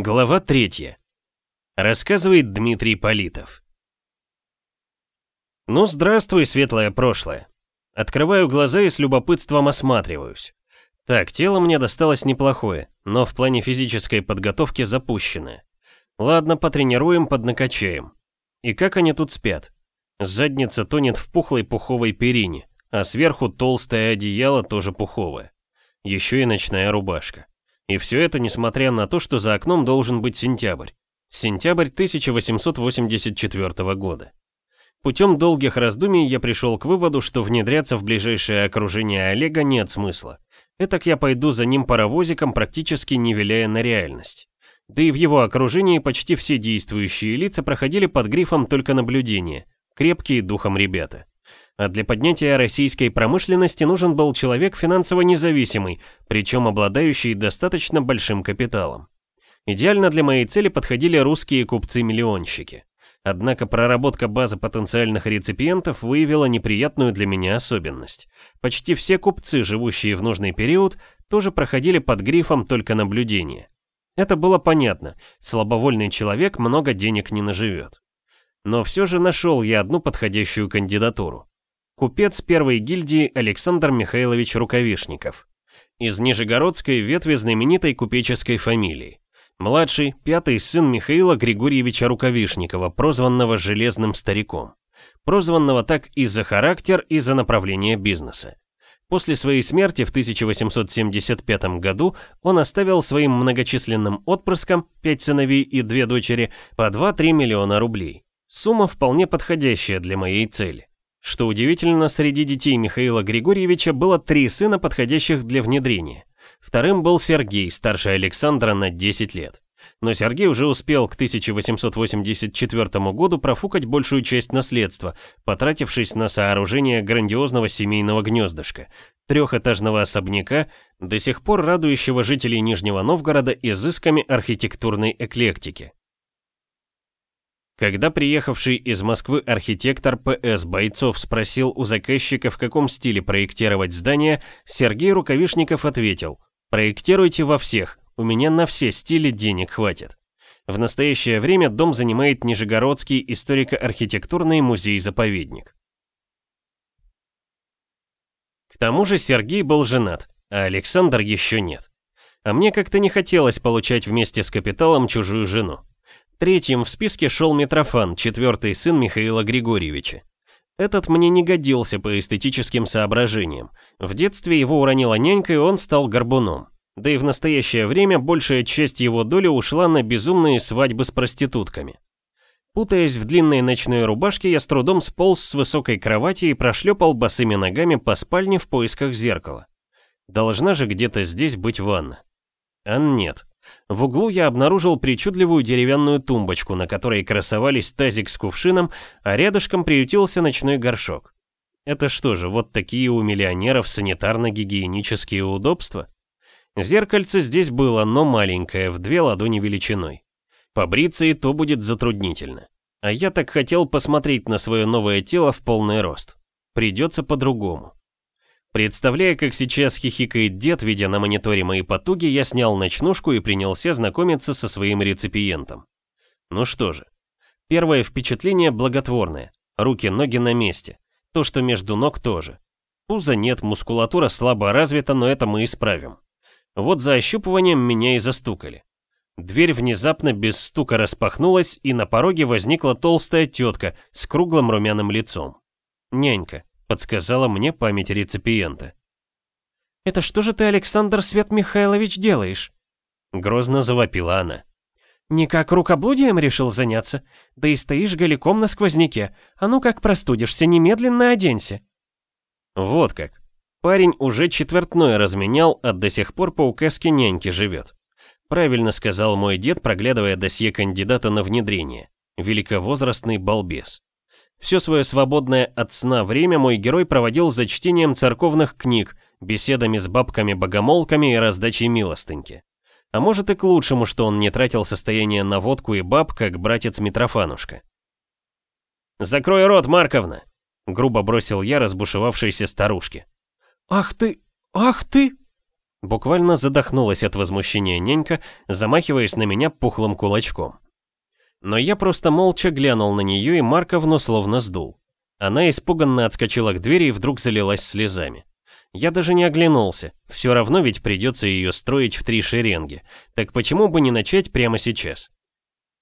Глава третья. Рассказывает Дмитрий Политов. Ну, здравствуй, светлое прошлое. Открываю глаза и с любопытством осматриваюсь. Так, тело мне досталось неплохое, но в плане физической подготовки запущенное. Ладно, потренируем, поднакачаем. И как они тут спят? Задница тонет в пухлой пуховой перине, а сверху толстое одеяло тоже пуховое. Еще и ночная рубашка. И все это несмотря на то, что за окном должен быть сентябрь. Сентябрь 1884 года. Путем долгих раздумий я пришел к выводу, что внедряться в ближайшее окружение Олега нет смысла. Этак я пойду за ним паровозиком, практически не виляя на реальность. Да и в его окружении почти все действующие лица проходили под грифом только наблюдения, крепкие духом ребята. А для поднятия российской промышленности нужен был человек финансово независимый, причем обладающий достаточно большим капиталом. Идеально для моей цели подходили русские купцы-миллионщики. Однако проработка базы потенциальных реципиентов выявила неприятную для меня особенность. Почти все купцы, живущие в нужный период, тоже проходили под грифом только наблюдения. Это было понятно, слабовольный человек много денег не наживет. Но все же нашел я одну подходящую кандидатуру. Купец первой гильдии Александр Михайлович Рукавишников. Из Нижегородской ветви знаменитой купеческой фамилии. Младший, пятый сын Михаила Григорьевича Рукавишникова, прозванного «железным стариком». Прозванного так и за характер, и за направление бизнеса. После своей смерти в 1875 году он оставил своим многочисленным отпрыскам, пять сыновей и две дочери, по 2-3 миллиона рублей. Сумма вполне подходящая для моей цели. Что удивительно, среди детей Михаила Григорьевича было три сына, подходящих для внедрения. Вторым был Сергей, старше Александра на 10 лет. Но Сергей уже успел к 1884 году профукать большую часть наследства, потратившись на сооружение грандиозного семейного гнездышка, трехэтажного особняка, до сих пор радующего жителей Нижнего Новгорода изысками архитектурной эклектики. Когда приехавший из Москвы архитектор П.С. Бойцов спросил у заказчика, в каком стиле проектировать здание, Сергей Рукавишников ответил «Проектируйте во всех, у меня на все стили денег хватит». В настоящее время дом занимает Нижегородский историко-архитектурный музей-заповедник. К тому же Сергей был женат, а Александр еще нет. А мне как-то не хотелось получать вместе с капиталом чужую жену. Третьим в списке шел Митрофан, четвертый сын Михаила Григорьевича. Этот мне не годился по эстетическим соображениям. В детстве его уронила нянька, и он стал горбуном. Да и в настоящее время большая часть его доли ушла на безумные свадьбы с проститутками. Путаясь в длинной ночной рубашке, я с трудом сполз с высокой кровати и прошлепал босыми ногами по спальне в поисках зеркала. Должна же где-то здесь быть ванна. А нет. В углу я обнаружил причудливую деревянную тумбочку, на которой красовались тазик с кувшином, а рядышком приютился ночной горшок. Это что же, вот такие у миллионеров санитарно-гигиенические удобства? Зеркальце здесь было, но маленькое, в две ладони величиной. Побриться и то будет затруднительно. А я так хотел посмотреть на свое новое тело в полный рост. Придется по-другому. Представляя, как сейчас хихикает дед, видя на мониторе мои потуги, я снял ночнушку и принялся знакомиться со своим реципиентом. Ну что же. Первое впечатление благотворное. Руки-ноги на месте. То, что между ног тоже. Пуза нет, мускулатура слабо развита, но это мы исправим. Вот за ощупыванием меня и застукали. Дверь внезапно без стука распахнулась, и на пороге возникла толстая тетка с круглым румяным лицом. Нянька подсказала мне память реципиента. «Это что же ты, Александр Свет Михайлович, делаешь?» Грозно завопила она. «Никак рукоблудием решил заняться? Да и стоишь голиком на сквозняке. А ну как простудишься, немедленно оденься». Вот как. Парень уже четвертной разменял, а до сих пор по указке няньки живет. Правильно сказал мой дед, проглядывая досье кандидата на внедрение. Великовозрастный балбес. Все свое свободное от сна время мой герой проводил за чтением церковных книг, беседами с бабками-богомолками и раздачей милостыньки. А может и к лучшему, что он не тратил состояние на водку и баб, как братец Митрофанушка. «Закрой рот, Марковна!» — грубо бросил я разбушевавшейся старушке. «Ах ты! Ах ты!» Буквально задохнулась от возмущения нянька, замахиваясь на меня пухлым кулачком. Но я просто молча глянул на нее и Марковну словно сдул. Она испуганно отскочила к двери и вдруг залилась слезами. Я даже не оглянулся, все равно ведь придется ее строить в три шеренги, так почему бы не начать прямо сейчас?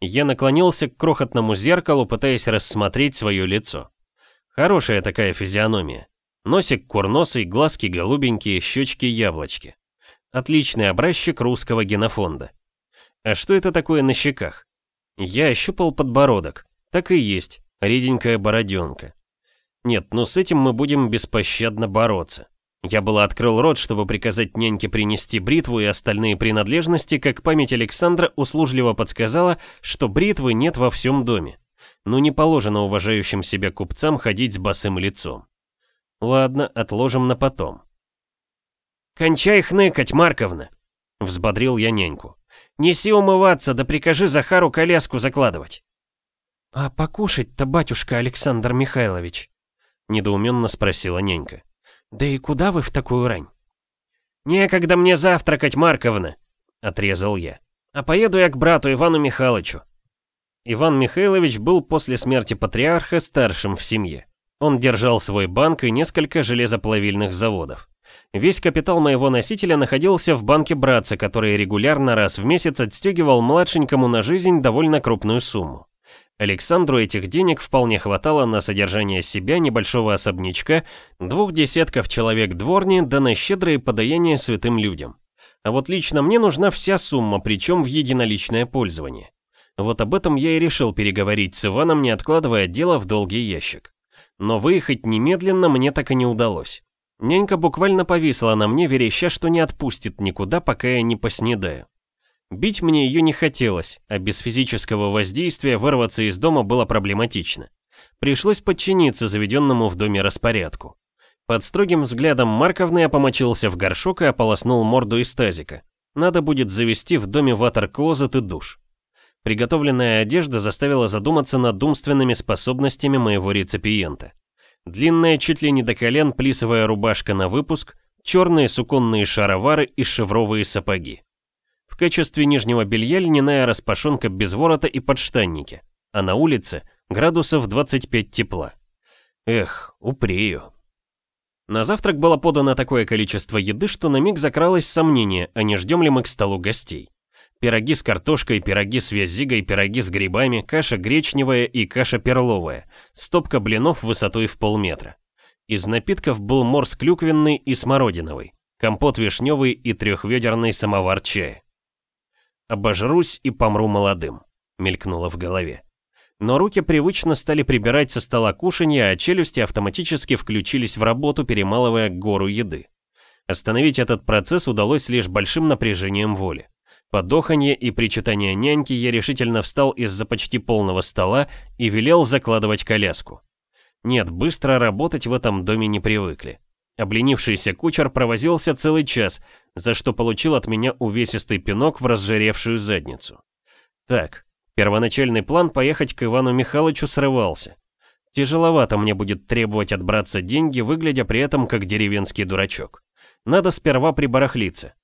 Я наклонился к крохотному зеркалу, пытаясь рассмотреть свое лицо. Хорошая такая физиономия. Носик курносый, глазки голубенькие, щечки яблочки. Отличный образчик русского генофонда. А что это такое на щеках? Я ощупал подбородок. Так и есть, реденькая бороденка. Нет, ну с этим мы будем беспощадно бороться. Я было открыл рот, чтобы приказать няньке принести бритву и остальные принадлежности, как память Александра услужливо подсказала, что бритвы нет во всем доме. Но не положено уважающим себя купцам ходить с босым лицом. Ладно, отложим на потом. «Кончай хныкать, Марковна!» — взбодрил я няньку. «Неси умываться, да прикажи Захару коляску закладывать». «А покушать-то, батюшка Александр Михайлович?» — недоуменно спросила нянька. «Да и куда вы в такую рань?» «Некогда мне завтракать, Марковна!» — отрезал я. «А поеду я к брату Ивану Михайловичу». Иван Михайлович был после смерти патриарха старшим в семье. Он держал свой банк и несколько железоплавильных заводов. Весь капитал моего носителя находился в банке братца, который регулярно раз в месяц отстегивал младшенькому на жизнь довольно крупную сумму. Александру этих денег вполне хватало на содержание себя небольшого особнячка, двух десятков человек дворни, да на щедрые подаяния святым людям. А вот лично мне нужна вся сумма, причем в единоличное пользование. Вот об этом я и решил переговорить с Иваном, не откладывая дело в долгий ящик. Но выехать немедленно мне так и не удалось. Нянька буквально повисла на мне, вереща, что не отпустит никуда, пока я не поснедаю. Бить мне ее не хотелось, а без физического воздействия вырваться из дома было проблематично. Пришлось подчиниться заведенному в доме распорядку. Под строгим взглядом Марковны я помочился в горшок и ополоснул морду из тазика. Надо будет завести в доме ватер-клозет и душ. Приготовленная одежда заставила задуматься над умственными способностями моего реципиента. Длинная, чуть ли не до колен, плисовая рубашка на выпуск, черные суконные шаровары и шевровые сапоги. В качестве нижнего белья льняная распашонка без ворота и подштанники, а на улице градусов 25 тепла. Эх, упрею. На завтрак было подано такое количество еды, что на миг закралось сомнение, а не ждем ли мы к столу гостей. Пироги с картошкой, пироги с вязигой, пироги с грибами, каша гречневая и каша перловая, стопка блинов высотой в полметра. Из напитков был морс клюквенный и смородиновый, компот вишневый и трехведерный самовар чая. «Обожрусь и помру молодым», — мелькнуло в голове. Но руки привычно стали прибирать со стола кушанья, а челюсти автоматически включились в работу, перемалывая гору еды. Остановить этот процесс удалось лишь большим напряжением воли. Под оханье и причитание няньки я решительно встал из-за почти полного стола и велел закладывать коляску. Нет, быстро работать в этом доме не привыкли. Обленившийся кучер провозился целый час, за что получил от меня увесистый пинок в разжиревшую задницу. Так, первоначальный план поехать к Ивану Михайловичу срывался. Тяжеловато мне будет требовать от деньги, выглядя при этом как деревенский дурачок. Надо сперва прибарахлиться.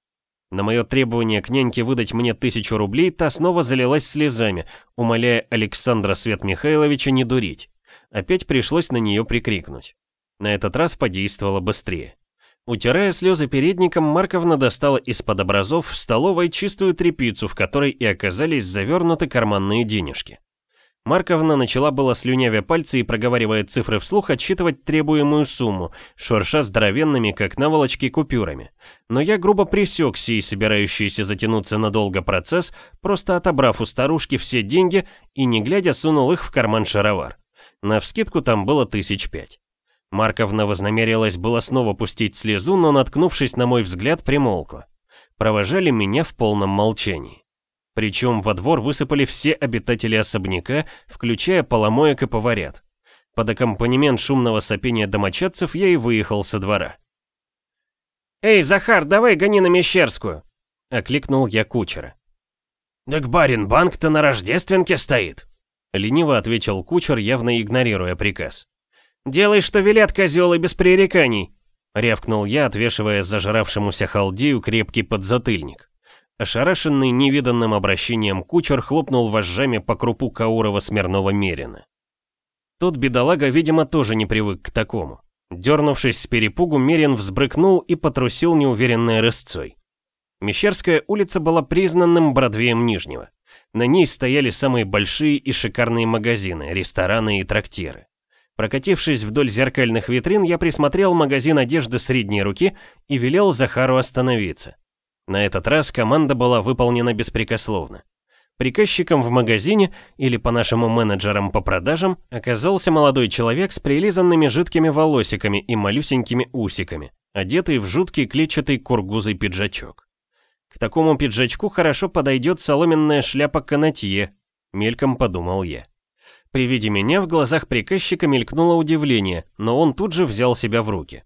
На мое требование к няньке выдать мне тысячу рублей, та снова залилась слезами, умоляя Александра Свет Михайловича не дурить. Опять пришлось на нее прикрикнуть. На этот раз подействовало быстрее. Утирая слезы передником, Марковна достала из-под образов в столовой чистую тряпицу, в которой и оказались завернуты карманные денежки. Марковна начала было слюнявя пальцы и, проговаривая цифры вслух, отсчитывать требуемую сумму, шурша здоровенными, как наволочки, купюрами. Но я грубо пресек сей собирающийся затянуться надолго процесс, просто отобрав у старушки все деньги и, не глядя, сунул их в карман шаровар. Навскидку там было тысяч пять. Марковна вознамерилась было снова пустить слезу, но, наткнувшись на мой взгляд, примолкла. Провожали меня в полном молчании. Причем во двор высыпали все обитатели особняка, включая поломоек и поварят. Под аккомпанемент шумного сопения домочадцев я и выехал со двора. «Эй, Захар, давай гони на Мещерскую!» — окликнул я кучера. «Так барин, банк-то на рождественке стоит!» — лениво ответил кучер, явно игнорируя приказ. «Делай, что велят, козел, и без пререканий!» — рявкнул я, отвешивая зажравшемуся халдею крепкий подзатыльник. Ошарашенный невиданным обращением кучер хлопнул вожжами по крупу Каурова Смирнова Мерина. Тот бедолага, видимо, тоже не привык к такому. Дернувшись с перепугу, Мерин взбрыкнул и потрусил неуверенной рысцой. Мещерская улица была признанным Бродвеем Нижнего. На ней стояли самые большие и шикарные магазины, рестораны и трактиры. Прокатившись вдоль зеркальных витрин, я присмотрел магазин одежды средней руки и велел Захару остановиться. На этот раз команда была выполнена беспрекословно. Приказчиком в магазине, или по нашему менеджерам по продажам, оказался молодой человек с прилизанными жидкими волосиками и малюсенькими усиками, одетый в жуткий клетчатый кургузый пиджачок. К такому пиджачку хорошо подойдет соломенная шляпа канатье, мельком подумал я. При виде меня в глазах приказчика мелькнуло удивление, но он тут же взял себя в руки.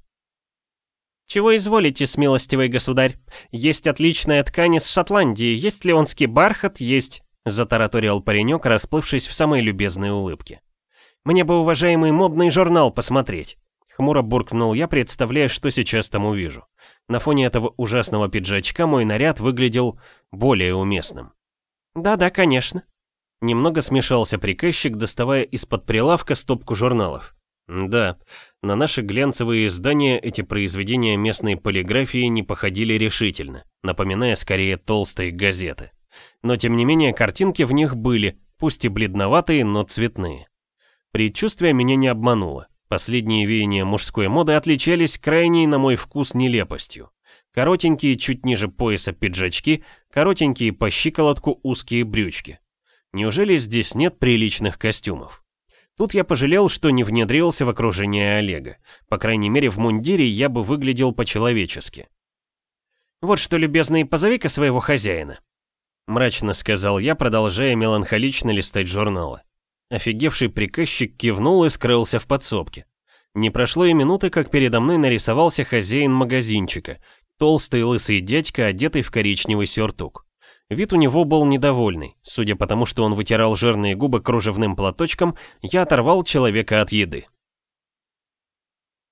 «Чего изволите, смилостивый государь? Есть отличная ткань из Шотландии, есть леонский бархат, есть...» Затараторил паренек, расплывшись в самой любезной улыбке. «Мне бы уважаемый модный журнал посмотреть». Хмуро буркнул я, представляя, что сейчас там увижу. На фоне этого ужасного пиджачка мой наряд выглядел более уместным. «Да-да, конечно». Немного смешался приказчик, доставая из-под прилавка стопку журналов. Да, на наши глянцевые издания эти произведения местной полиграфии не походили решительно, напоминая скорее толстые газеты. Но тем не менее картинки в них были, пусть и бледноватые, но цветные. Предчувствие меня не обмануло. Последние веяния мужской моды отличались крайней, на мой вкус, нелепостью. Коротенькие, чуть ниже пояса пиджачки, коротенькие по щиколотку узкие брючки. Неужели здесь нет приличных костюмов? Тут я пожалел, что не внедрился в окружение Олега. По крайней мере, в мундире я бы выглядел по-человечески. «Вот что, любезный, позови-ка своего хозяина», — мрачно сказал я, продолжая меланхолично листать журналы. Офигевший приказчик кивнул и скрылся в подсобке. Не прошло и минуты, как передо мной нарисовался хозяин магазинчика, толстый лысый дядька, одетый в коричневый сюртук. Вид у него был недовольный. Судя по тому, что он вытирал жирные губы кружевным платочком, я оторвал человека от еды.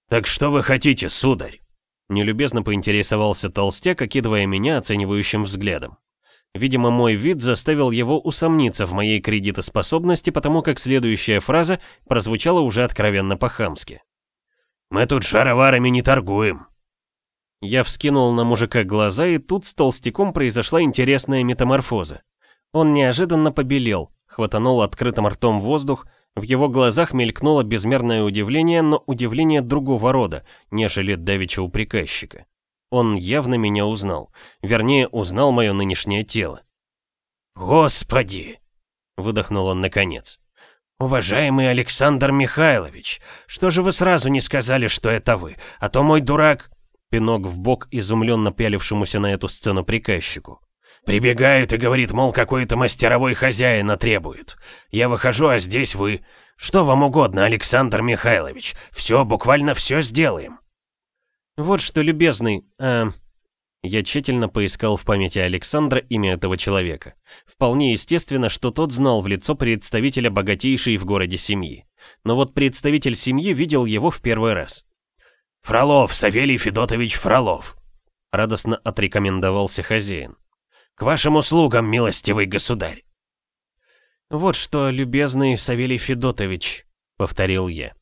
«Так что вы хотите, сударь?» Нелюбезно поинтересовался толстяк, окидывая меня оценивающим взглядом. Видимо, мой вид заставил его усомниться в моей кредитоспособности, потому как следующая фраза прозвучала уже откровенно по-хамски. «Мы тут шароварами не торгуем», я вскинул на мужика глаза, и тут с толстяком произошла интересная метаморфоза. Он неожиданно побелел, хватанул открытым ртом воздух, в его глазах мелькнуло безмерное удивление, но удивление другого рода, нежели давеча у приказчика. Он явно меня узнал, вернее, узнал мое нынешнее тело. «Господи!» — выдохнул он наконец. «Уважаемый Александр Михайлович, что же вы сразу не сказали, что это вы? А то мой дурак...» Пинок в бок изумленно пялившемуся на эту сцену приказчику. «Прибегает и говорит, мол, какой-то мастеровой хозяина требует. Я выхожу, а здесь вы. Что вам угодно, Александр Михайлович? Все, буквально все сделаем». «Вот что, любезный, э...» Я тщательно поискал в памяти Александра имя этого человека. Вполне естественно, что тот знал в лицо представителя богатейшей в городе семьи. Но вот представитель семьи видел его в первый раз. «Фролов, Савелий Федотович Фролов», — радостно отрекомендовался хозяин. «К вашим услугам, милостивый государь». «Вот что, любезный Савелий Федотович», — повторил я.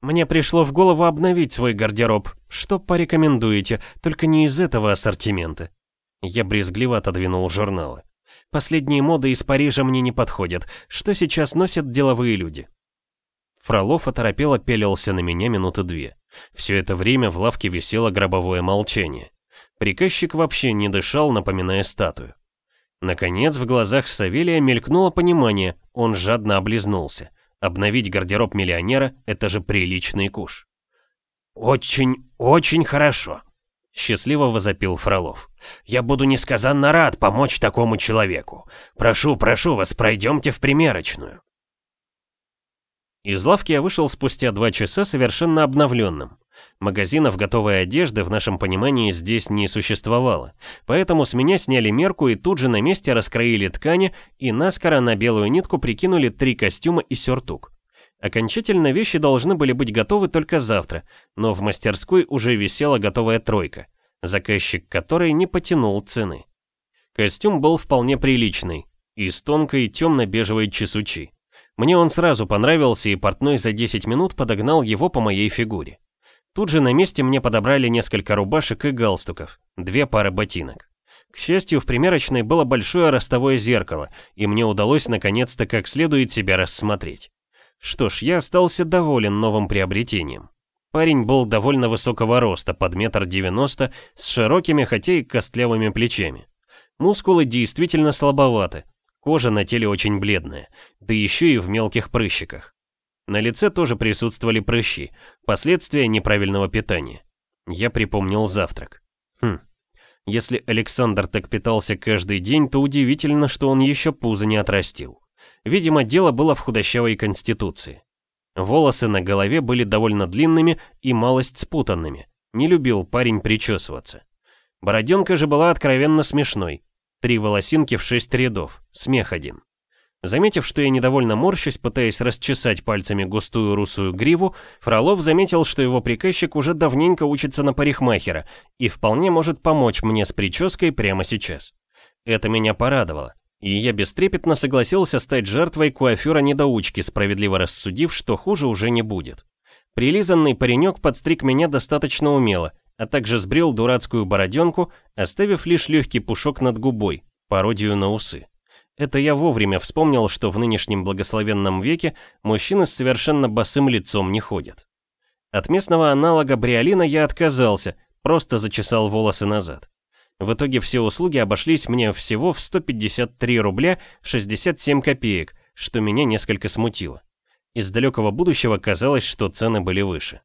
«Мне пришло в голову обновить свой гардероб. Что порекомендуете, только не из этого ассортимента». Я брезгливо отодвинул журналы. «Последние моды из Парижа мне не подходят. Что сейчас носят деловые люди?» Фролов оторопело пелился на меня минуты две. Все это время в лавке висело гробовое молчание. Приказчик вообще не дышал, напоминая статую. Наконец, в глазах Савелия мелькнуло понимание, он жадно облизнулся. Обновить гардероб миллионера — это же приличный куш. «Очень, очень хорошо», — счастливо возопил Фролов. «Я буду несказанно рад помочь такому человеку. Прошу, прошу вас, пройдемте в примерочную». Из лавки я вышел спустя два часа совершенно обновленным. Магазинов готовой одежды в нашем понимании здесь не существовало, поэтому с меня сняли мерку и тут же на месте раскроили ткани и наскоро на белую нитку прикинули три костюма и сюртук. Окончательно вещи должны были быть готовы только завтра, но в мастерской уже висела готовая тройка, заказчик которой не потянул цены. Костюм был вполне приличный, из тонкой темно-бежевой чесучи. Мне он сразу понравился, и портной за 10 минут подогнал его по моей фигуре. Тут же на месте мне подобрали несколько рубашек и галстуков, две пары ботинок. К счастью, в примерочной было большое ростовое зеркало, и мне удалось наконец-то как следует себя рассмотреть. Что ж, я остался доволен новым приобретением. Парень был довольно высокого роста, под метр девяносто, с широкими, хотя и костлявыми плечами. Мускулы действительно слабоваты, кожа на теле очень бледная, да еще и в мелких прыщиках. На лице тоже присутствовали прыщи, последствия неправильного питания. Я припомнил завтрак. Хм, если Александр так питался каждый день, то удивительно, что он еще пузо не отрастил. Видимо, дело было в худощавой конституции. Волосы на голове были довольно длинными и малость спутанными. Не любил парень причесываться. Бороденка же была откровенно смешной. Три волосинки в шесть рядов, смех один. Заметив, что я недовольно морщусь, пытаясь расчесать пальцами густую русую гриву, Фролов заметил, что его приказчик уже давненько учится на парикмахера и вполне может помочь мне с прической прямо сейчас. Это меня порадовало, и я бестрепетно согласился стать жертвой куафюра-недоучки, справедливо рассудив, что хуже уже не будет. Прилизанный паренек подстриг меня достаточно умело, а также сбрил дурацкую бороденку, оставив лишь легкий пушок над губой, пародию на усы. Это я вовремя вспомнил, что в нынешнем благословенном веке мужчины с совершенно босым лицом не ходят. От местного аналога бриолина я отказался, просто зачесал волосы назад. В итоге все услуги обошлись мне всего в 153 рубля 67 копеек, что меня несколько смутило. Из далекого будущего казалось, что цены были выше.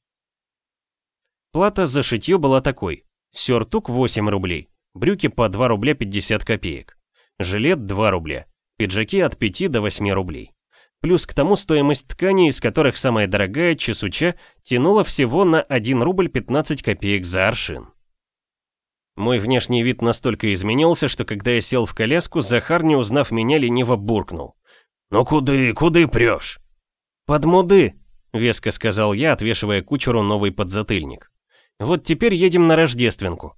Плата за шитье была такой. Сюртук 8 рублей, брюки по 2 рубля 50 копеек, жилет 2 рубля, пиджаки от 5 до 8 рублей. Плюс к тому стоимость ткани, из которых самая дорогая, чесуча, тянула всего на 1 рубль 15 копеек за аршин. Мой внешний вид настолько изменился, что когда я сел в коляску, Захар, не узнав меня, лениво буркнул. «Ну куды, куды прешь?» «Под муды», — веско сказал я, отвешивая кучеру новый подзатыльник. Вот теперь едем на Рождественку.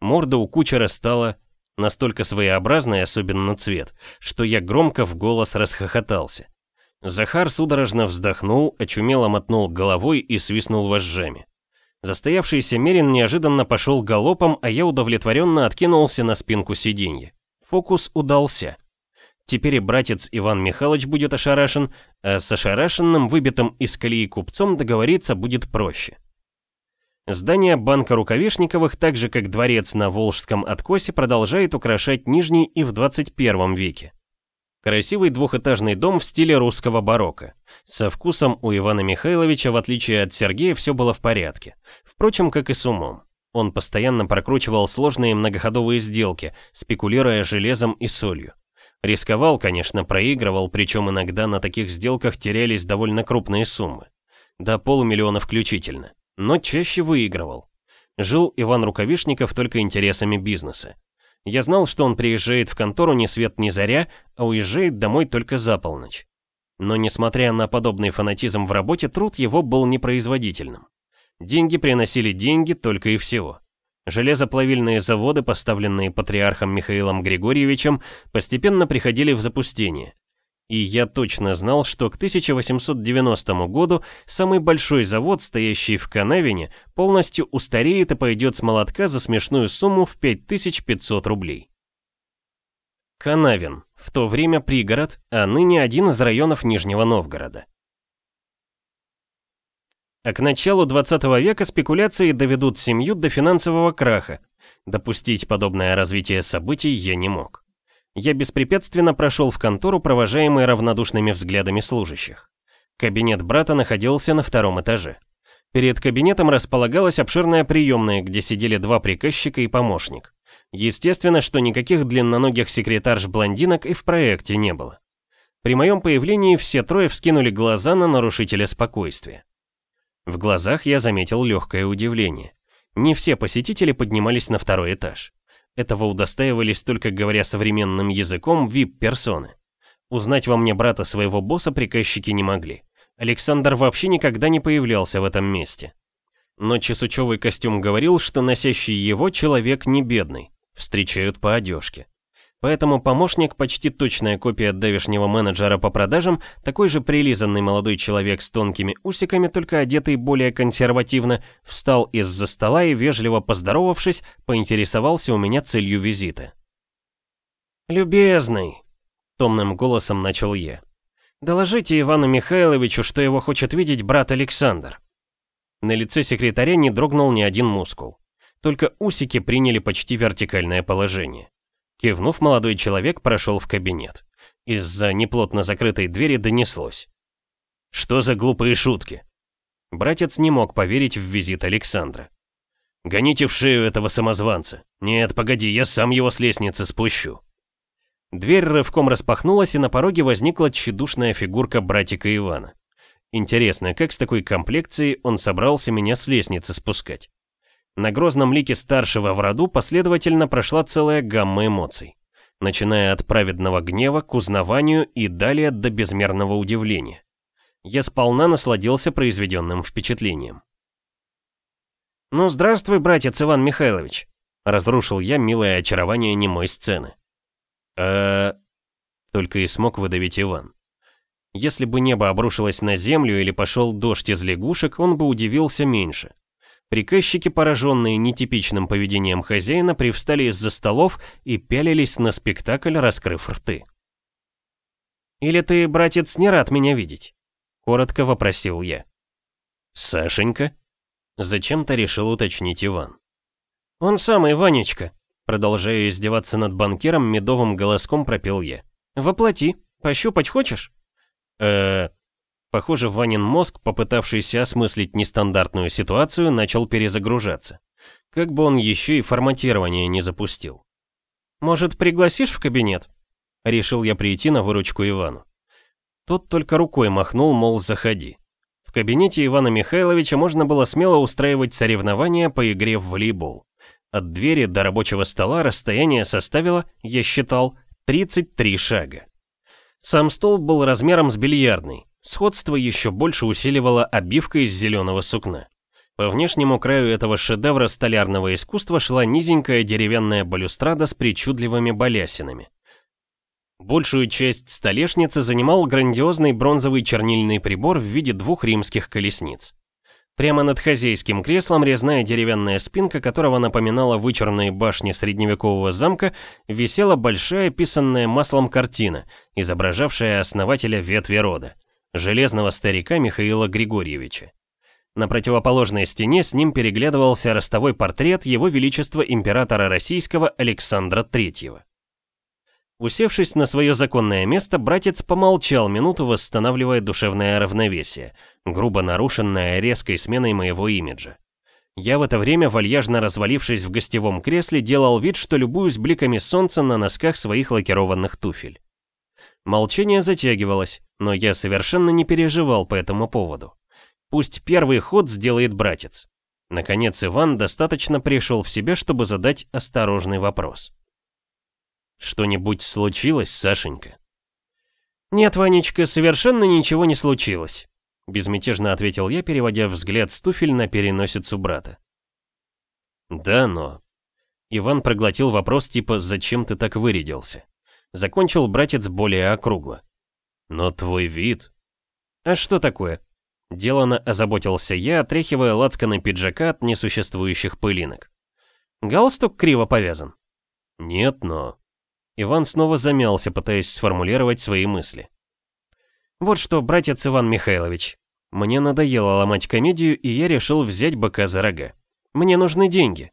Морда у кучера стала настолько своеобразной, особенно цвет, что я громко в голос расхохотался. Захар судорожно вздохнул, очумело мотнул головой и свистнул вожжами. Застоявшийся Мерин неожиданно пошел галопом, а я удовлетворенно откинулся на спинку сиденья. Фокус удался. Теперь и братец Иван Михайлович будет ошарашен, а с ошарашенным, выбитым из колеи купцом договориться будет проще. Здание банка Рукавишниковых, так же как дворец на Волжском откосе, продолжает украшать Нижний и в 21 веке. Красивый двухэтажный дом в стиле русского барокко. Со вкусом у Ивана Михайловича, в отличие от Сергея, все было в порядке. Впрочем, как и с умом. Он постоянно прокручивал сложные многоходовые сделки, спекулируя железом и солью. Рисковал, конечно, проигрывал, причем иногда на таких сделках терялись довольно крупные суммы. До полумиллиона включительно но чаще выигрывал. Жил Иван Рукавишников только интересами бизнеса. Я знал, что он приезжает в контору ни свет ни заря, а уезжает домой только за полночь. Но несмотря на подобный фанатизм в работе, труд его был непроизводительным. Деньги приносили деньги только и всего. Железоплавильные заводы, поставленные патриархом Михаилом Григорьевичем, постепенно приходили в запустение. И я точно знал, что к 1890 году самый большой завод, стоящий в Канавине, полностью устареет и пойдет с молотка за смешную сумму в 5500 рублей. Канавин, в то время пригород, а ныне один из районов Нижнего Новгорода. А к началу 20 века спекуляции доведут семью до финансового краха. Допустить подобное развитие событий я не мог я беспрепятственно прошел в контору, провожаемый равнодушными взглядами служащих. Кабинет брата находился на втором этаже. Перед кабинетом располагалась обширная приемная, где сидели два приказчика и помощник. Естественно, что никаких длинноногих секретарш-блондинок и в проекте не было. При моем появлении все трое вскинули глаза на нарушителя спокойствия. В глазах я заметил легкое удивление. Не все посетители поднимались на второй этаж. Этого удостаивались только говоря современным языком VIP-персоны. Узнать во мне брата своего босса приказчики не могли. Александр вообще никогда не появлялся в этом месте. Но чесучевый костюм говорил, что носящий его человек не бедный, встречают по одежке. Поэтому помощник, почти точная копия давешнего менеджера по продажам, такой же прилизанный молодой человек с тонкими усиками, только одетый более консервативно, встал из-за стола и, вежливо поздоровавшись, поинтересовался у меня целью визита. «Любезный», — томным голосом начал я, — «доложите Ивану Михайловичу, что его хочет видеть брат Александр». На лице секретаря не дрогнул ни один мускул. Только усики приняли почти вертикальное положение. Кивнув, молодой человек прошел в кабинет. Из-за неплотно закрытой двери донеслось. «Что за глупые шутки?» Братец не мог поверить в визит Александра. «Гоните в шею этого самозванца. Нет, погоди, я сам его с лестницы спущу». Дверь рывком распахнулась, и на пороге возникла тщедушная фигурка братика Ивана. Интересно, как с такой комплекцией он собрался меня с лестницы спускать? На грозном лике старшего в роду последовательно прошла целая гамма эмоций, начиная от праведного гнева к узнаванию и далее до безмерного удивления. Я сполна насладился произведенным впечатлением. «Ну, здравствуй, братец Иван Михайлович!» Разрушил я милое очарование немой сцены. э Только и смог выдавить Иван. Если бы небо обрушилось на землю или пошел дождь из лягушек, он бы удивился меньше. Приказчики, пораженные нетипичным поведением хозяина, привстали из-за столов и пялились на спектакль, раскрыв рты. «Или ты, братец, не рад меня видеть?» — коротко вопросил я. «Сашенька?» — зачем-то решил уточнить Иван. «Он самый, Ванечка», — продолжая издеваться над банкиром, медовым голоском пропел я. «Воплоти. Пощупать хочешь?» «Э-э...» Похоже, Ванин мозг, попытавшийся осмыслить нестандартную ситуацию, начал перезагружаться. Как бы он еще и форматирование не запустил. «Может, пригласишь в кабинет?» Решил я прийти на выручку Ивану. Тот только рукой махнул, мол, заходи. В кабинете Ивана Михайловича можно было смело устраивать соревнования по игре в волейбол. От двери до рабочего стола расстояние составило, я считал, 33 шага. Сам стол был размером с бильярдный, Сходство еще больше усиливало обивка из зеленого сукна. По внешнему краю этого шедевра столярного искусства шла низенькая деревянная балюстрада с причудливыми балясинами. Большую часть столешницы занимал грандиозный бронзовый чернильный прибор в виде двух римских колесниц. Прямо над хозяйским креслом резная деревянная спинка, которого напоминала вычурные башни средневекового замка, висела большая писанная маслом картина, изображавшая основателя ветви рода железного старика Михаила Григорьевича. На противоположной стене с ним переглядывался ростовой портрет Его Величества Императора Российского Александра III. Усевшись на свое законное место, братец помолчал минуту, восстанавливая душевное равновесие, грубо нарушенное резкой сменой моего имиджа. Я в это время, вальяжно развалившись в гостевом кресле, делал вид, что любуюсь бликами солнца на носках своих лакированных туфель. Молчание затягивалось, но я совершенно не переживал по этому поводу. Пусть первый ход сделает братец. Наконец Иван достаточно пришел в себя, чтобы задать осторожный вопрос. «Что-нибудь случилось, Сашенька?» «Нет, Ванечка, совершенно ничего не случилось», безмятежно ответил я, переводя взгляд с туфель на переносицу брата. «Да, но...» Иван проглотил вопрос типа «Зачем ты так вырядился?» Закончил братец более округло. Но твой вид... А что такое? Делано озаботился я, отряхивая лацканы пиджака от несуществующих пылинок. Галстук криво повязан. Нет, но... Иван снова замялся, пытаясь сформулировать свои мысли. Вот что, братец Иван Михайлович, мне надоело ломать комедию, и я решил взять быка за рога. Мне нужны деньги.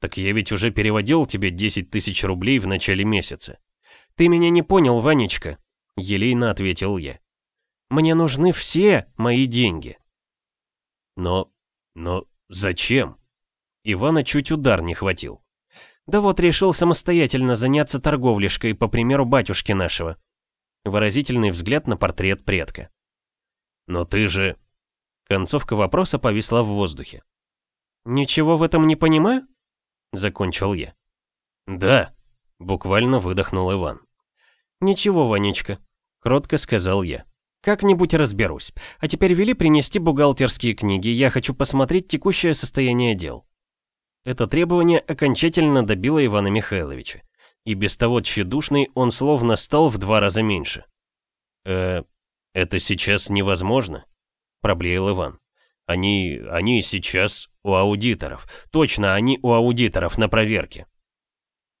Так я ведь уже переводил тебе 10 тысяч рублей в начале месяца. «Ты меня не понял, Ванечка», — елейно ответил я. «Мне нужны все мои деньги». «Но... но зачем?» Ивана чуть удар не хватил. «Да вот решил самостоятельно заняться торговлишкой, по примеру батюшки нашего». Выразительный взгляд на портрет предка. «Но ты же...» Концовка вопроса повисла в воздухе. «Ничего в этом не понимаю?» Закончил я. «Да», — буквально выдохнул Иван. «Ничего, Ванечка», — кротко сказал я. Как-нибудь разберусь. А теперь вели принести бухгалтерские книги, я хочу посмотреть текущее состояние дел. Это требование окончательно добило Ивана Михайловича. И без того тщедушный он словно стал в два раза меньше. «Э, это сейчас невозможно?» — проблеял Иван. «Они... они сейчас у аудиторов. Точно, они у аудиторов на проверке».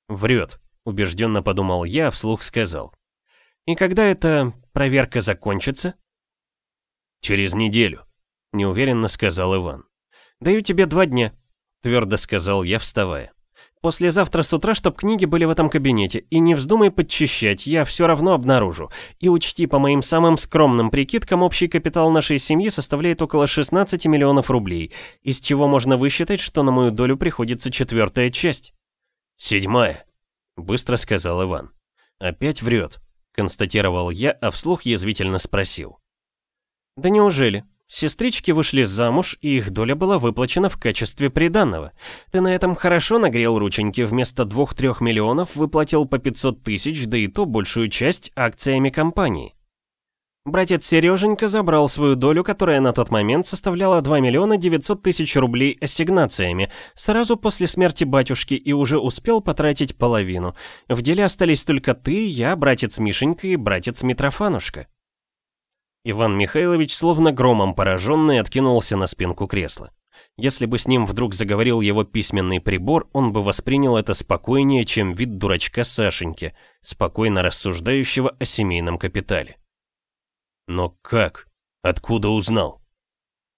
«Врет», — убежденно подумал я, а вслух сказал. «И когда эта проверка закончится?» «Через неделю», — неуверенно сказал Иван. «Даю тебе два дня», — твердо сказал я, вставая. «Послезавтра с утра, чтоб книги были в этом кабинете, и не вздумай подчищать, я все равно обнаружу. И учти, по моим самым скромным прикидкам, общий капитал нашей семьи составляет около 16 миллионов рублей, из чего можно высчитать, что на мою долю приходится четвертая часть». «Седьмая», — быстро сказал Иван. «Опять врет», — констатировал я, а вслух язвительно спросил. «Да неужели?» Сестрички вышли замуж, и их доля была выплачена в качестве приданного. Ты на этом хорошо нагрел рученьки, вместо 2-3 миллионов выплатил по 500 тысяч, да и то большую часть акциями компании. Братец Сереженька забрал свою долю, которая на тот момент составляла 2 миллиона 900 тысяч рублей ассигнациями, сразу после смерти батюшки и уже успел потратить половину. В деле остались только ты, я, братец Мишенька и братец Митрофанушка. Иван Михайлович, словно громом пораженный, откинулся на спинку кресла. Если бы с ним вдруг заговорил его письменный прибор, он бы воспринял это спокойнее, чем вид дурачка Сашеньки, спокойно рассуждающего о семейном капитале. «Но как? Откуда узнал?»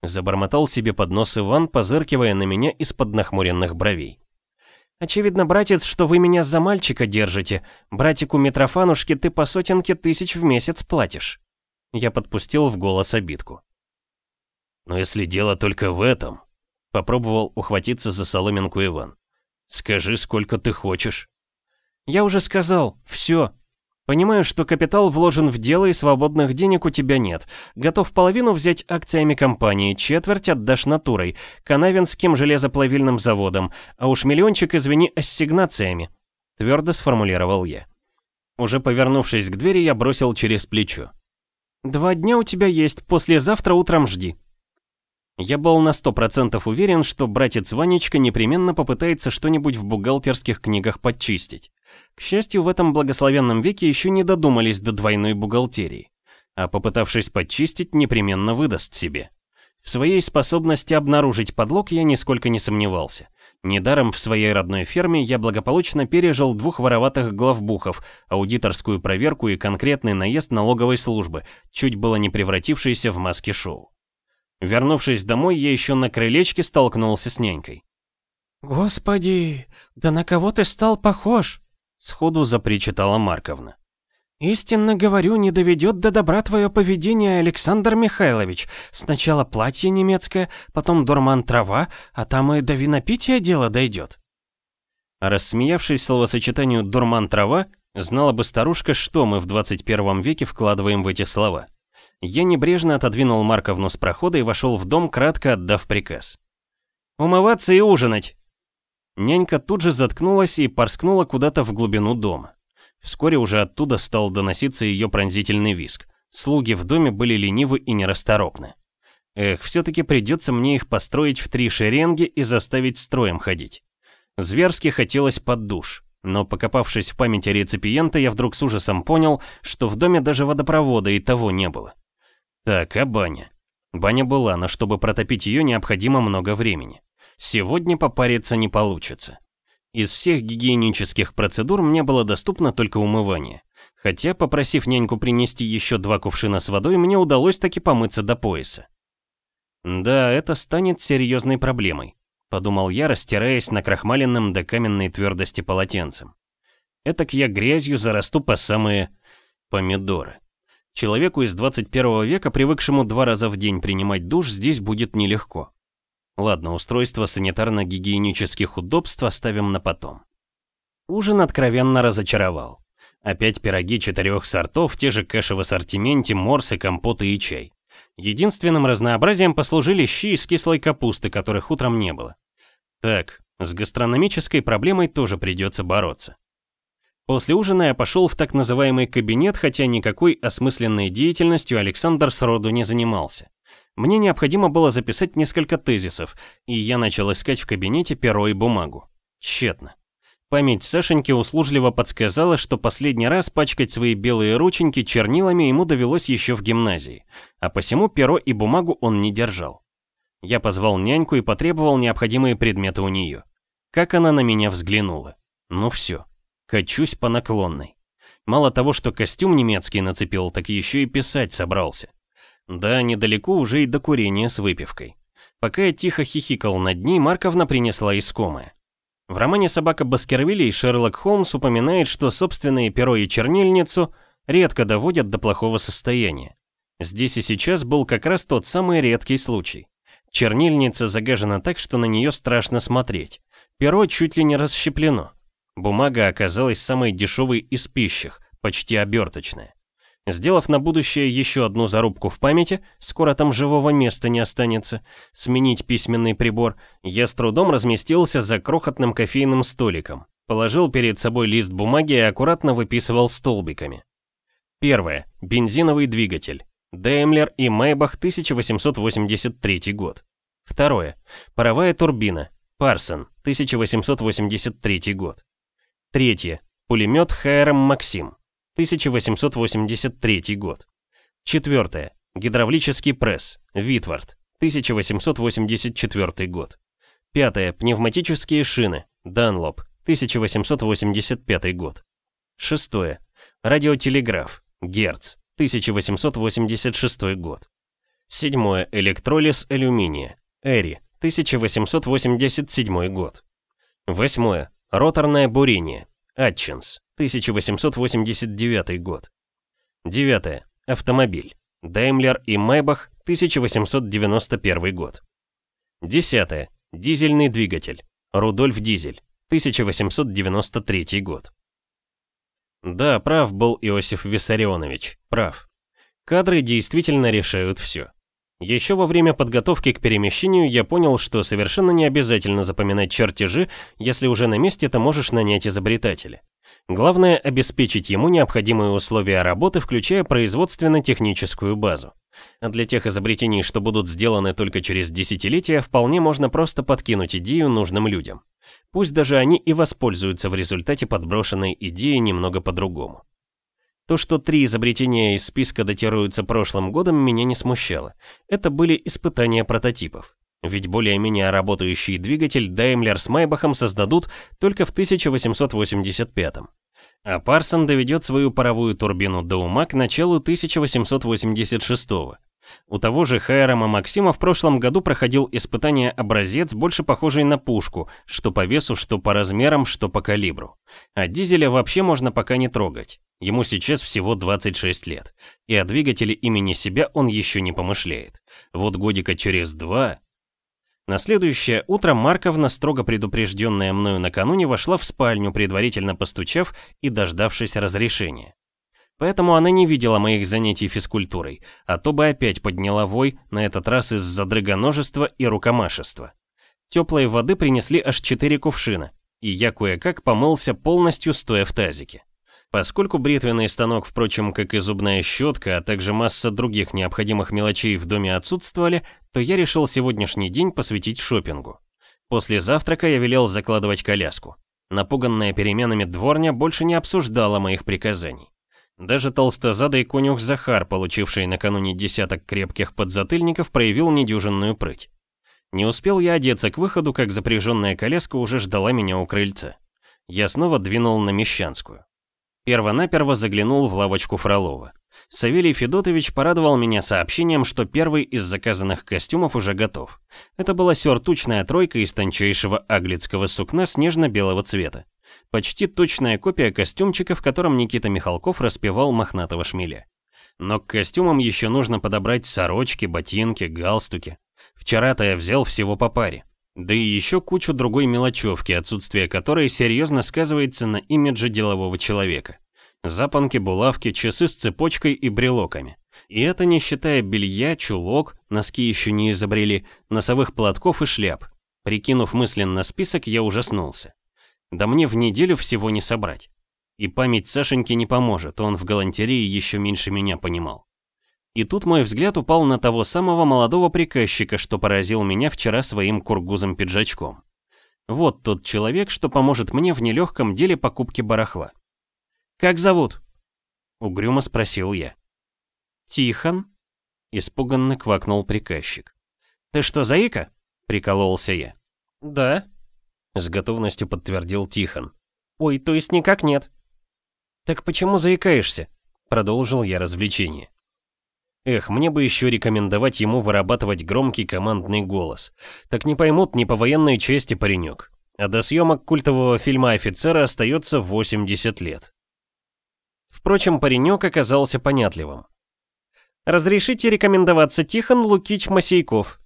Забормотал себе под нос Иван, позыркивая на меня из-под нахмуренных бровей. «Очевидно, братец, что вы меня за мальчика держите. Братику Митрофанушке ты по сотенке тысяч в месяц платишь». Я подпустил в голос обидку. «Но если дело только в этом...» Попробовал ухватиться за соломинку Иван. «Скажи, сколько ты хочешь». «Я уже сказал, все. Понимаю, что капитал вложен в дело и свободных денег у тебя нет. Готов половину взять акциями компании, четверть отдашь натурой, канавинским железоплавильным заводом, а уж миллиончик, извини, ассигнациями», твердо сформулировал я. Уже повернувшись к двери, я бросил через плечо. «Два дня у тебя есть, послезавтра утром жди». Я был на сто процентов уверен, что братец Ванечка непременно попытается что-нибудь в бухгалтерских книгах подчистить. К счастью, в этом благословенном веке еще не додумались до двойной бухгалтерии. А попытавшись подчистить, непременно выдаст себе. В своей способности обнаружить подлог я нисколько не сомневался. Недаром в своей родной ферме я благополучно пережил двух вороватых главбухов, аудиторскую проверку и конкретный наезд налоговой службы, чуть было не превратившийся в маски-шоу. Вернувшись домой, я еще на крылечке столкнулся с нянькой. «Господи, да на кого ты стал похож?» Сходу запричитала Марковна. «Истинно говорю, не доведет до добра твое поведение, Александр Михайлович. Сначала платье немецкое, потом дурман трава, а там и до винопития дело дойдет». Рассмеявшись словосочетанию «дурман трава», знала бы старушка, что мы в 21 веке вкладываем в эти слова. Я небрежно отодвинул Марковну с прохода и вошел в дом, кратко отдав приказ. «Умываться и ужинать!» Нянька тут же заткнулась и порскнула куда-то в глубину дома. Вскоре уже оттуда стал доноситься ее пронзительный виск. Слуги в доме были ленивы и нерасторопны. Эх, все-таки придется мне их построить в три шеренги и заставить строем ходить. Зверски хотелось под душ, но покопавшись в памяти реципиента, я вдруг с ужасом понял, что в доме даже водопровода и того не было. Так, а баня? Баня была, но чтобы протопить ее необходимо много времени. Сегодня попариться не получится. Из всех гигиенических процедур мне было доступно только умывание. Хотя, попросив няньку принести еще два кувшина с водой, мне удалось таки помыться до пояса. Да, это станет серьезной проблемой, подумал я, растираясь на крахмаленном до каменной твердости полотенцем. Этак я грязью зарасту по самые помидоры. Человеку из 21 века, привыкшему два раза в день принимать душ, здесь будет нелегко. Ладно, устройство санитарно-гигиенических удобств оставим на потом. Ужин откровенно разочаровал. Опять пироги четырех сортов, те же каши в ассортименте, морсы, компоты и чай. Единственным разнообразием послужили щи из кислой капусты, которых утром не было. Так, с гастрономической проблемой тоже придется бороться. После ужина я пошел в так называемый кабинет, хотя никакой осмысленной деятельностью Александр сроду не занимался. Мне необходимо было записать несколько тезисов, и я начал искать в кабинете перо и бумагу. Тщетно. Память Сашеньки услужливо подсказала, что последний раз пачкать свои белые рученьки чернилами ему довелось еще в гимназии, а посему перо и бумагу он не держал. Я позвал няньку и потребовал необходимые предметы у нее. Как она на меня взглянула. Ну все, качусь по наклонной. Мало того, что костюм немецкий нацепил, так еще и писать собрался. Да, недалеко уже и до курения с выпивкой. Пока я тихо хихикал над ней, Марковна принесла искомое. В романе «Собака Баскервилей» Шерлок Холмс упоминает, что собственные перо и чернильницу редко доводят до плохого состояния. Здесь и сейчас был как раз тот самый редкий случай. Чернильница загажена так, что на нее страшно смотреть. Перо чуть ли не расщеплено. Бумага оказалась самой дешевой из пищих, почти оберточная. Сделав на будущее еще одну зарубку в памяти, скоро там живого места не останется, сменить письменный прибор, я с трудом разместился за крохотным кофейным столиком, положил перед собой лист бумаги и аккуратно выписывал столбиками. Первое. Бензиновый двигатель. Daimler и Maybach 1883 год. Второе. Паровая турбина. Парсон, 1883 год. Третье. Пулемет ХРМ «Максим», 1883 год. Четвертое. Гидравлический пресс. Витвард. 1884 год. Пятое. Пневматические шины. Данлоп. 1885 год. Шестое. Радиотелеграф. Герц. 1886 год. Седьмое. Электролиз алюминия. Эри. 1887 год. Восьмое. Роторное бурение. Атчинс. 1889 год. Девятое. Автомобиль. Daimler и Maybach, 1891 год. Десятое. Дизельный двигатель. Рудольф Дизель, 1893 год. Да, прав был Иосиф Виссарионович, прав. Кадры действительно решают все. Еще во время подготовки к перемещению я понял, что совершенно не обязательно запоминать чертежи, если уже на месте ты можешь нанять изобретателя. Главное – обеспечить ему необходимые условия работы, включая производственно-техническую базу. А для тех изобретений, что будут сделаны только через десятилетия, вполне можно просто подкинуть идею нужным людям. Пусть даже они и воспользуются в результате подброшенной идеи немного по-другому. То, что три изобретения из списка датируются прошлым годом, меня не смущало. Это были испытания прототипов. Ведь более-менее работающий двигатель Daimler с Майбахом создадут только в 1885 -м. А Парсон доведет свою паровую турбину до ума к началу 1886 -го. У того же Хайрама Максима в прошлом году проходил испытание образец, больше похожий на пушку, что по весу, что по размерам, что по калибру. А дизеля вообще можно пока не трогать. Ему сейчас всего 26 лет. И о двигателе имени себя он еще не помышляет. Вот годика через два на следующее утро Марковна, строго предупрежденная мною накануне, вошла в спальню, предварительно постучав и дождавшись разрешения. Поэтому она не видела моих занятий физкультурой, а то бы опять подняла вой, на этот раз из-за дрыгоножества и рукомашества. Теплой воды принесли аж четыре кувшина, и я кое-как помылся полностью стоя в тазике. Поскольку бритвенный станок, впрочем, как и зубная щетка, а также масса других необходимых мелочей в доме отсутствовали, то я решил сегодняшний день посвятить шопингу. После завтрака я велел закладывать коляску. Напуганная переменами дворня больше не обсуждала моих приказаний. Даже толстозадый конюх Захар, получивший накануне десяток крепких подзатыльников, проявил недюжинную прыть. Не успел я одеться к выходу, как запряженная коляска уже ждала меня у крыльца. Я снова двинул на Мещанскую. Первонаперво заглянул в лавочку Фролова. Савелий Федотович порадовал меня сообщением, что первый из заказанных костюмов уже готов. Это была сюртучная тройка из тончайшего аглицкого сукна снежно-белого цвета. Почти точная копия костюмчика, в котором Никита Михалков распевал мохнатого шмеля. Но к костюмам еще нужно подобрать сорочки, ботинки, галстуки. Вчера-то я взял всего по паре. Да и еще кучу другой мелочевки, отсутствие которой серьезно сказывается на имидже делового человека. Запонки, булавки, часы с цепочкой и брелоками. И это не считая белья, чулок, носки еще не изобрели, носовых платков и шляп. Прикинув мысленно список, я ужаснулся. Да мне в неделю всего не собрать. И память Сашеньки не поможет, он в галантерее еще меньше меня понимал. И тут мой взгляд упал на того самого молодого приказчика, что поразил меня вчера своим кургузом-пиджачком. Вот тот человек, что поможет мне в нелегком деле покупки барахла. «Как зовут?» — угрюмо спросил я. «Тихон?» — испуганно квакнул приказчик. «Ты что, заика?» — прикололся я. «Да», — с готовностью подтвердил Тихон. «Ой, то есть никак нет». «Так почему заикаешься?» — продолжил я развлечение. Эх, мне бы еще рекомендовать ему вырабатывать громкий командный голос. Так не поймут ни по военной чести паренек. А до съемок культового фильма «Офицера» остается 80 лет. Впрочем, паренек оказался понятливым. «Разрешите рекомендоваться Тихон Лукич Масейков»,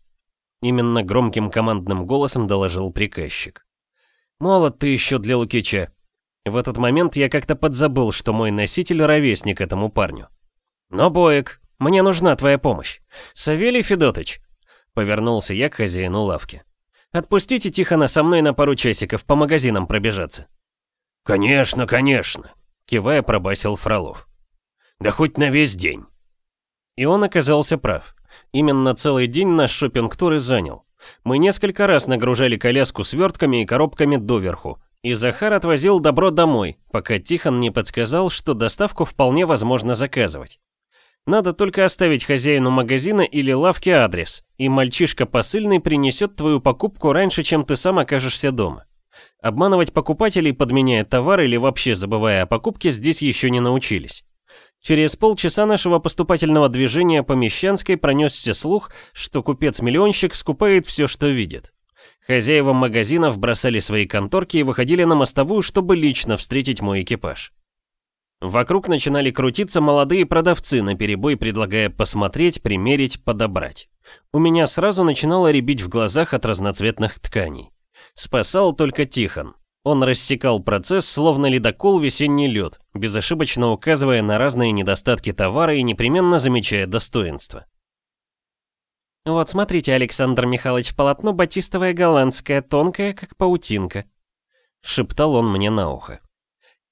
Именно громким командным голосом доложил приказчик. «Молод ты еще для Лукича». В этот момент я как-то подзабыл, что мой носитель ровесник этому парню. «Но, Боек, мне нужна твоя помощь. Савелий Федотыч!» Повернулся я к хозяину лавки. «Отпустите Тихона со мной на пару часиков по магазинам пробежаться». «Конечно, конечно!» Кивая, пробасил Фролов. «Да хоть на весь день!» И он оказался прав. Именно целый день наш шопинг-тур и занял. Мы несколько раз нагружали коляску свертками и коробками доверху, и Захар отвозил добро домой, пока Тихон не подсказал, что доставку вполне возможно заказывать. Надо только оставить хозяину магазина или лавки адрес, и мальчишка посыльный принесет твою покупку раньше, чем ты сам окажешься дома. Обманывать покупателей, подменяя товар или вообще забывая о покупке, здесь еще не научились. Через полчаса нашего поступательного движения по Мещанской пронесся слух, что купец-миллионщик скупает все, что видит. Хозяева магазинов бросали свои конторки и выходили на мостовую, чтобы лично встретить мой экипаж. Вокруг начинали крутиться молодые продавцы, наперебой предлагая посмотреть, примерить, подобрать. У меня сразу начинало рябить в глазах от разноцветных тканей. Спасал только Тихон. Он рассекал процесс, словно ледокол весенний лед, безошибочно указывая на разные недостатки товара и непременно замечая достоинства. «Вот смотрите, Александр Михайлович, полотно батистовое голландское, тонкое, как паутинка», — шептал он мне на ухо.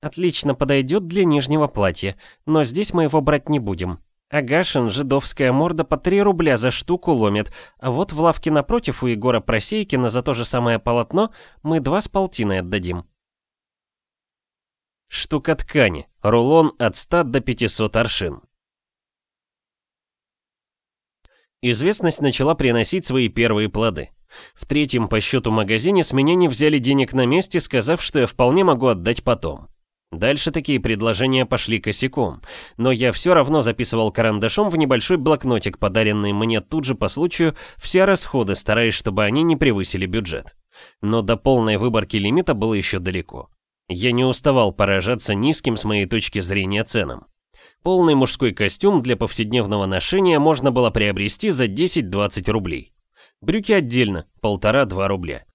Отлично подойдет для нижнего платья, но здесь мы его брать не будем. Агашин жидовская морда по 3 рубля за штуку ломит, а вот в лавке напротив у Егора Просейкина за то же самое полотно мы два с полтиной отдадим. Штука ткани, рулон от 100 до 500 аршин. Известность начала приносить свои первые плоды. В третьем по счету магазине с меня не взяли денег на месте, сказав, что я вполне могу отдать потом. Дальше такие предложения пошли косяком, но я все равно записывал карандашом в небольшой блокнотик, подаренный мне тут же по случаю, все расходы, стараясь, чтобы они не превысили бюджет. Но до полной выборки лимита было еще далеко. Я не уставал поражаться низким с моей точки зрения ценам. Полный мужской костюм для повседневного ношения можно было приобрести за 10-20 рублей. Брюки отдельно, полтора-два рубля.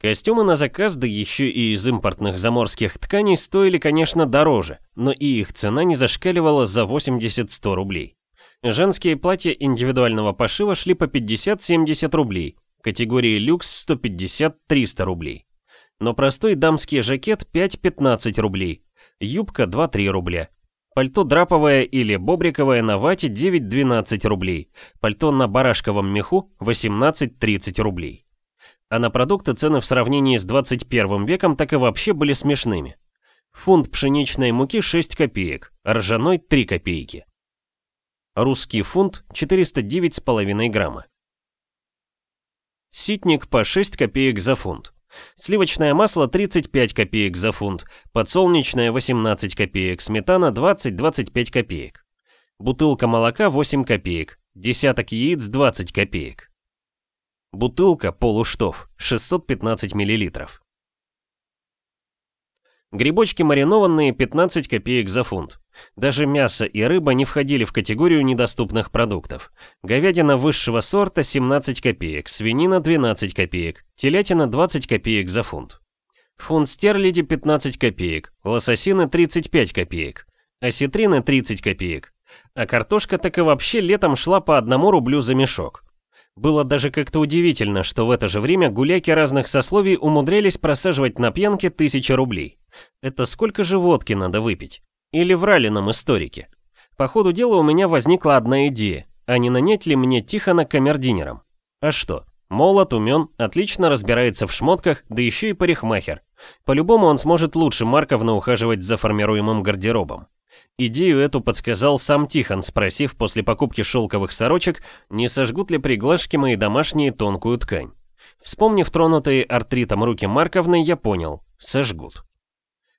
Костюмы на заказ, да еще и из импортных заморских тканей, стоили, конечно, дороже, но и их цена не зашкаливала за 80-100 рублей. Женские платья индивидуального пошива шли по 50-70 рублей, категории люкс 150-300 рублей. Но простой дамский жакет 5-15 рублей, юбка 2-3 рубля. Пальто драповое или бобриковое на вате 9-12 рублей, пальто на барашковом меху 18-30 рублей. А на продукты цены в сравнении с 21 веком так и вообще были смешными. Фунт пшеничной муки 6 копеек, ржаной 3 копейки. Русский фунт 409,5 грамма. Ситник по 6 копеек за фунт. Сливочное масло 35 копеек за фунт, подсолнечное 18 копеек, сметана 20-25 копеек. Бутылка молока 8 копеек, десяток яиц 20 копеек. Бутылка полуштов, 615 мл. Грибочки маринованные 15 копеек за фунт. Даже мясо и рыба не входили в категорию недоступных продуктов. Говядина высшего сорта 17 копеек, свинина 12 копеек, телятина 20 копеек за фунт. Фунт стерляди 15 копеек, лососины 35 копеек, осетрины 30 копеек. А картошка так и вообще летом шла по 1 рублю за мешок. Было даже как-то удивительно, что в это же время гуляки разных сословий умудрялись просаживать на пьянке тысячи рублей. Это сколько же водки надо выпить? Или врали нам историки? По ходу дела у меня возникла одна идея, а не нанять ли мне Тихона камердинером? А что? Молод, умен, отлично разбирается в шмотках, да еще и парикмахер. По-любому он сможет лучше Марковна ухаживать за формируемым гардеробом. Идею эту подсказал сам Тихон, спросив после покупки шелковых сорочек, не сожгут ли приглашки мои домашние тонкую ткань. Вспомнив тронутые артритом руки Марковны, я понял – сожгут.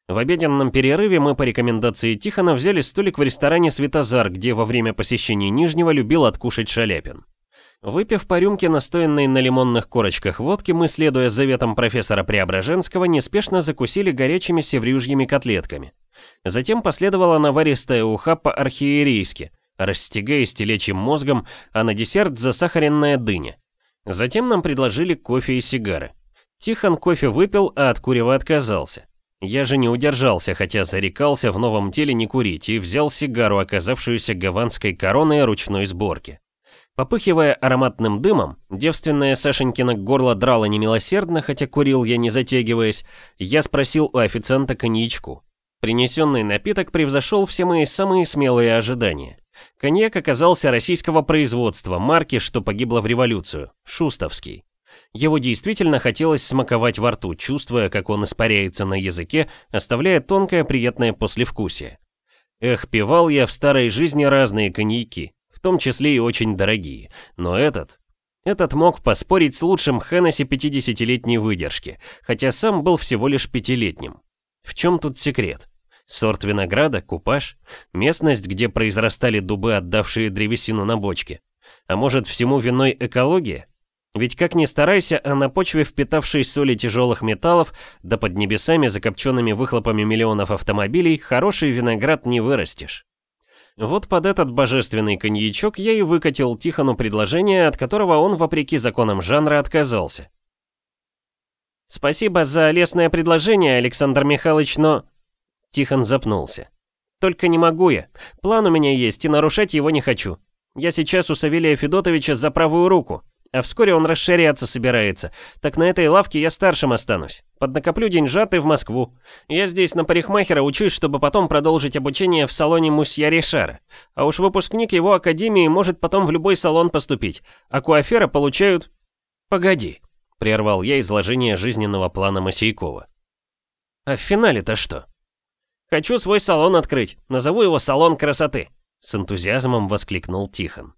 В обеденном перерыве мы по рекомендации Тихона взяли столик в ресторане «Светозар», где во время посещения Нижнего любил откушать Шаляпин. Выпив по рюмке настоянной на лимонных корочках водки, мы, следуя заветам профессора Преображенского, неспешно закусили горячими севрюжьими котлетками. Затем последовала наваристая уха по-архиерейски, расстегаясь телечьим мозгом, а на десерт засахаренная дыня. Затем нам предложили кофе и сигары. Тихон кофе выпил, а от курева отказался. Я же не удержался, хотя зарекался в новом теле не курить, и взял сигару, оказавшуюся гаванской короной ручной сборки. Попыхивая ароматным дымом, девственная Сашенькина горло драла немилосердно, хотя курил я не затягиваясь, я спросил у официанта коньячку. Принесенный напиток превзошел все мои самые смелые ожидания. Коньяк оказался российского производства, марки, что погибло в революцию, Шустовский. Его действительно хотелось смаковать во рту, чувствуя, как он испаряется на языке, оставляя тонкое приятное послевкусие. Эх, пивал я в старой жизни разные коньяки, в том числе и очень дорогие. Но этот... Этот мог поспорить с лучшим Хеннесси 50-летней выдержки, хотя сам был всего лишь пятилетним. В чем тут секрет? Сорт винограда, купаж, местность, где произрастали дубы, отдавшие древесину на бочке. А может, всему виной экология? Ведь как ни старайся, а на почве впитавшей соли тяжелых металлов, да под небесами, закопченными выхлопами миллионов автомобилей, хороший виноград не вырастешь. Вот под этот божественный коньячок я и выкатил Тихону предложение, от которого он, вопреки законам жанра, отказался. «Спасибо за лестное предложение, Александр Михайлович, но...» Тихон запнулся. «Только не могу я. План у меня есть, и нарушать его не хочу. Я сейчас у Савелия Федотовича за правую руку. А вскоре он расширяться собирается. Так на этой лавке я старшим останусь. Поднакоплю деньжат и в Москву. Я здесь на парикмахера учусь, чтобы потом продолжить обучение в салоне Мусья Ришара. А уж выпускник его академии может потом в любой салон поступить. А куафера получают... Погоди, прервал я изложение жизненного плана Масейкова. А в финале-то что? Хочу свой салон открыть. Назову его «Салон красоты», с энтузиазмом воскликнул Тихон.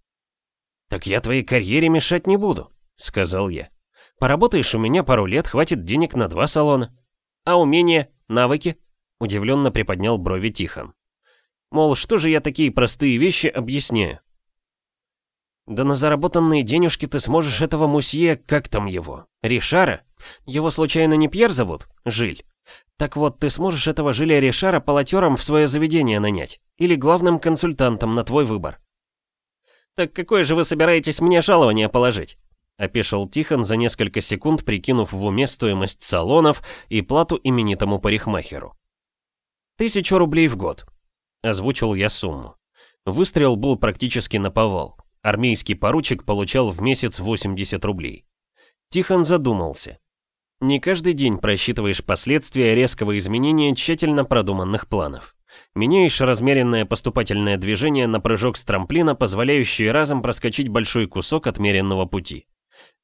«Так я твоей карьере мешать не буду», — сказал я. «Поработаешь у меня пару лет, хватит денег на два салона». «А умения, навыки?» — удивленно приподнял брови Тихон. «Мол, что же я такие простые вещи объясняю?» «Да на заработанные денежки ты сможешь этого мусье, как там его, Ришара? Его случайно не Пьер зовут? Жиль. Так вот, ты сможешь этого Жиля Ришара полотером в свое заведение нанять. Или главным консультантом на твой выбор. «Так какое же вы собираетесь мне жалование положить?» Опешил Тихон за несколько секунд, прикинув в уме стоимость салонов и плату именитому парикмахеру. «Тысячу рублей в год», — озвучил я сумму. Выстрел был практически на повал. Армейский поручик получал в месяц 80 рублей. Тихон задумался. Не каждый день просчитываешь последствия резкого изменения тщательно продуманных планов. Меняешь размеренное поступательное движение на прыжок с трамплина, позволяющий разом проскочить большой кусок отмеренного пути.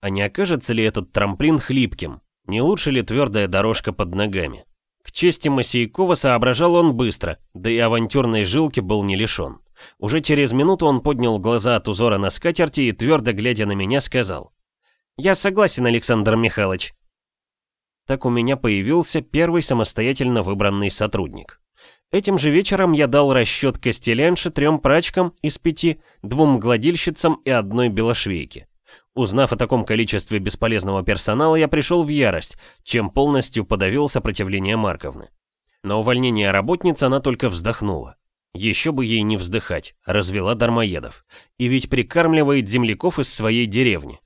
А не окажется ли этот трамплин хлипким? Не лучше ли твердая дорожка под ногами? К чести Масейкова соображал он быстро, да и авантюрной жилки был не лишен. Уже через минуту он поднял глаза от узора на скатерти и, твердо глядя на меня, сказал. «Я согласен, Александр Михайлович». Так у меня появился первый самостоятельно выбранный сотрудник. Этим же вечером я дал расчет костелянше трем прачкам из пяти, двум гладильщицам и одной белошвейке. Узнав о таком количестве бесполезного персонала, я пришел в ярость, чем полностью подавил сопротивление Марковны. На увольнение работницы она только вздохнула. Еще бы ей не вздыхать, развела дармоедов. И ведь прикармливает земляков из своей деревни.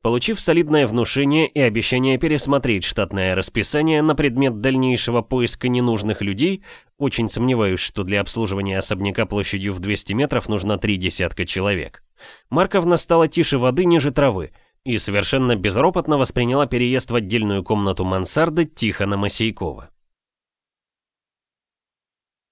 Получив солидное внушение и обещание пересмотреть штатное расписание на предмет дальнейшего поиска ненужных людей, очень сомневаюсь, что для обслуживания особняка площадью в 200 метров нужно три десятка человек. Марковна стала тише воды ниже травы и совершенно безропотно восприняла переезд в отдельную комнату мансарды Тихона Масейкова.